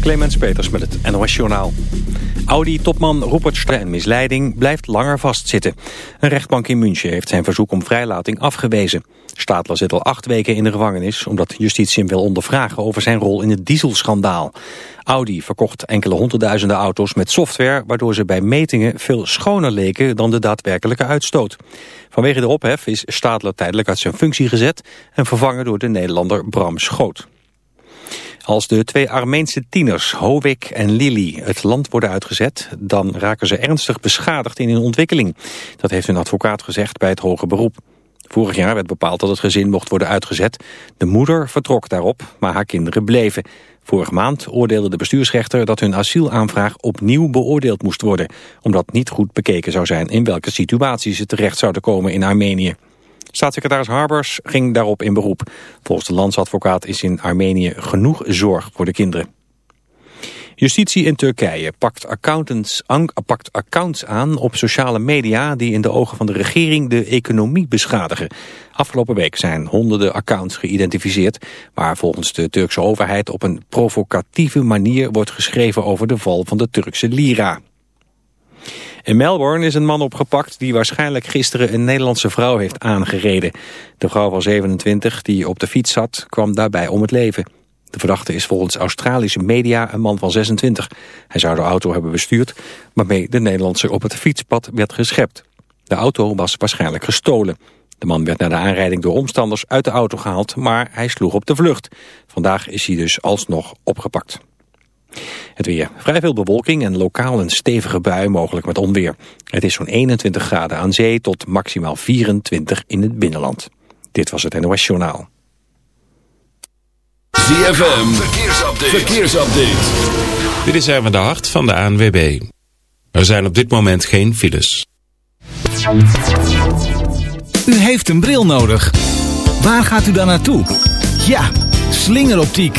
Clemens Peters met het NOS Journaal. Audi-topman Rupert en misleiding blijft langer vastzitten. Een rechtbank in München heeft zijn verzoek om vrijlating afgewezen. Stadler zit al acht weken in de gevangenis... omdat justitie hem wil ondervragen over zijn rol in het dieselschandaal. Audi verkocht enkele honderdduizenden auto's met software... waardoor ze bij metingen veel schoner leken dan de daadwerkelijke uitstoot. Vanwege de ophef is Stadler tijdelijk uit zijn functie gezet... en vervangen door de Nederlander Bram Schoot. Als de twee Armeense tieners, Hovik en Lili, het land worden uitgezet... dan raken ze ernstig beschadigd in hun ontwikkeling. Dat heeft hun advocaat gezegd bij het hoge beroep. Vorig jaar werd bepaald dat het gezin mocht worden uitgezet. De moeder vertrok daarop, maar haar kinderen bleven. Vorige maand oordeelde de bestuursrechter dat hun asielaanvraag opnieuw beoordeeld moest worden... omdat niet goed bekeken zou zijn in welke situatie ze terecht zouden komen in Armenië. Staatssecretaris Harbers ging daarop in beroep. Volgens de landsadvocaat is in Armenië genoeg zorg voor de kinderen. Justitie in Turkije pakt, pakt accounts aan op sociale media die in de ogen van de regering de economie beschadigen. Afgelopen week zijn honderden accounts geïdentificeerd waar volgens de Turkse overheid op een provocatieve manier wordt geschreven over de val van de Turkse lira. In Melbourne is een man opgepakt die waarschijnlijk gisteren een Nederlandse vrouw heeft aangereden. De vrouw van 27 die op de fiets zat kwam daarbij om het leven. De verdachte is volgens Australische media een man van 26. Hij zou de auto hebben bestuurd waarmee de Nederlandse op het fietspad werd geschept. De auto was waarschijnlijk gestolen. De man werd na de aanrijding door omstanders uit de auto gehaald, maar hij sloeg op de vlucht. Vandaag is hij dus alsnog opgepakt. Het weer. Vrij veel bewolking en lokaal een stevige bui, mogelijk met onweer. Het is zo'n 21 graden aan zee tot maximaal 24 in het binnenland. Dit was het NOS Journaal. ZFM, verkeersupdate. verkeersupdate. Dit is Erwin de Hart van de ANWB. Er zijn op dit moment geen files. U heeft een bril nodig. Waar gaat u dan naartoe? Ja, slingeroptiek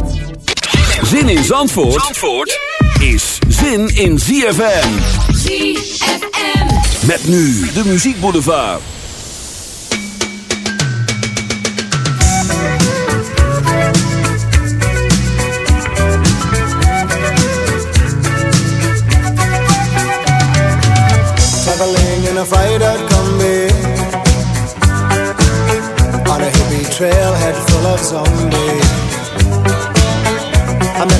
Zin in Zandvoort, Zandvoort is zin in ZFM. ZFM. Met nu de muziekboulevard. Traveling in a freighter combi On a hippie trailhead full of zombies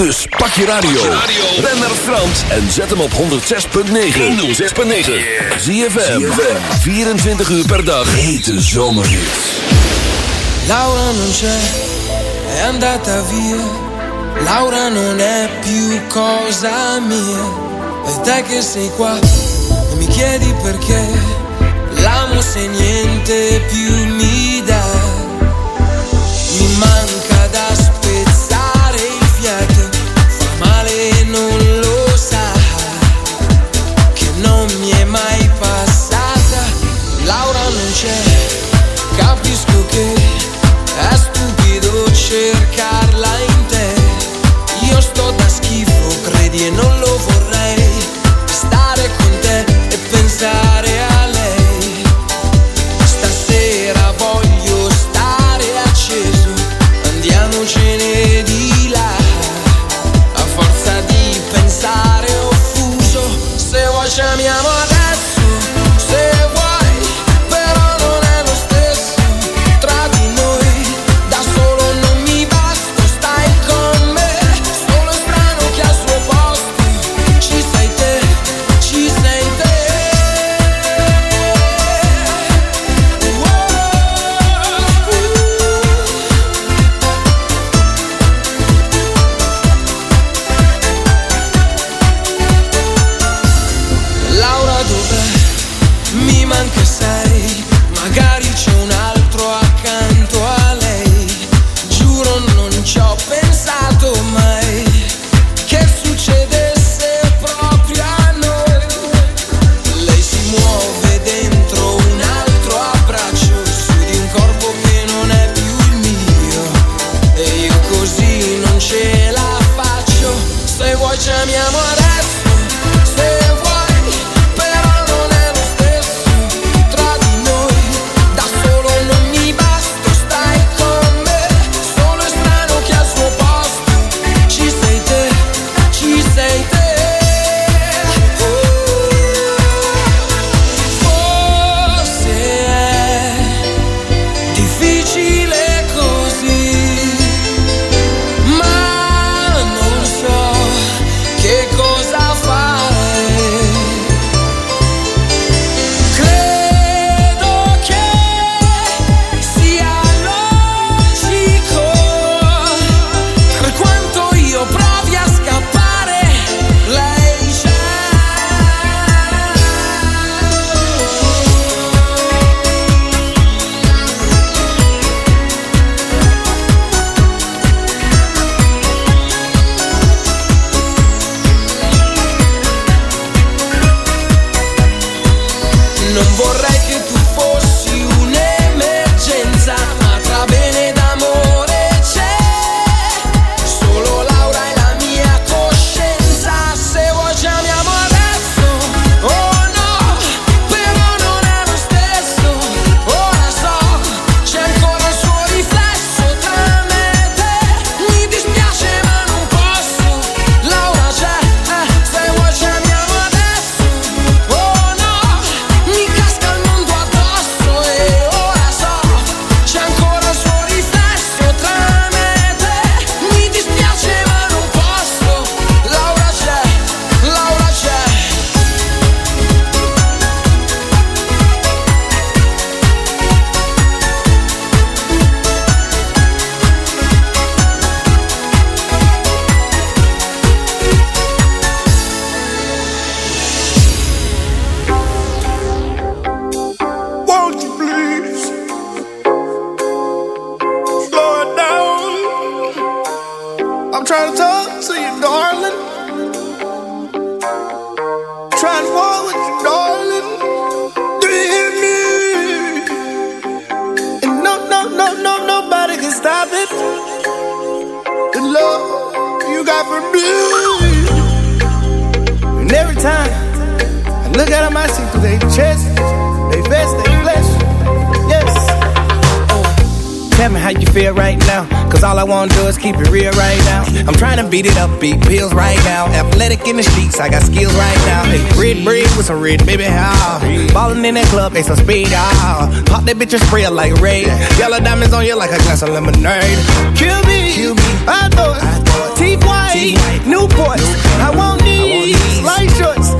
Dus pak je radio. Ben naar Frans en zet hem op 106.9. 106.9. Zie je 24 uur per dag. Hete zomerhit. Laura non c'è, è andata via. Laura non è più cosa mia. E te che sei qua e mi chiedi perché. L'amo se niente più mia. chame a amou. beat pills right now. Athletic in the streets. I got skills right now. Hey, red bread with some red, baby, how? Ballin' in that club, they some speed, ah. Pop that bitch and spray it like Ray. Yellow diamonds on you like a glass of lemonade. Kill me, Kill me. I thought, thought. T-White, Newport. Newport, I want these, light shorts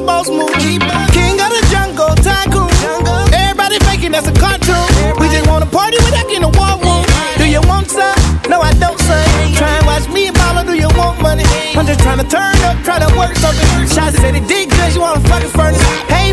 the boss move. King of the jungle, tycoon. Everybody faking that's a cartoon. We just wanna party without in a war room. Do you want some? No, I don't, son. Try and watch me and mama, do you want money? I'm just trying to turn up, try to work something. Shots said it dick, cause you wanna fucking furnace. Hey,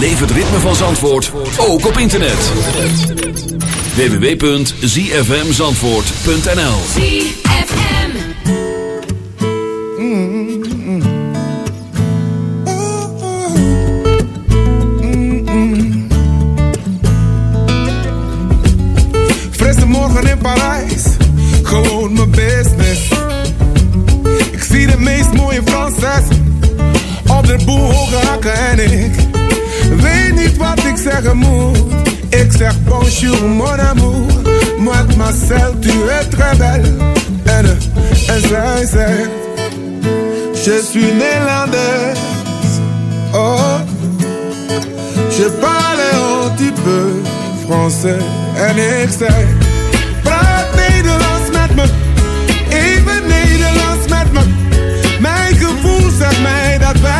Beleef het ritme van Zandvoort, ook op internet. www.zfmzandvoort.nl Frisse morgen in Parijs, gewoon mijn business. Ik zie de meest mooie Franses op de boel hoge hakken en ik weet niet wat ik zeggen moet. Ik zeg bonjour mon amour, mademoiselle tu es très belle. En, en zij zegt, je suis néerlandaise. Oh, je parle un petit peu français. En ik zeg, praat Nederlands met me, even Nederlands met me. Mijn gevoel zegt mij dat wij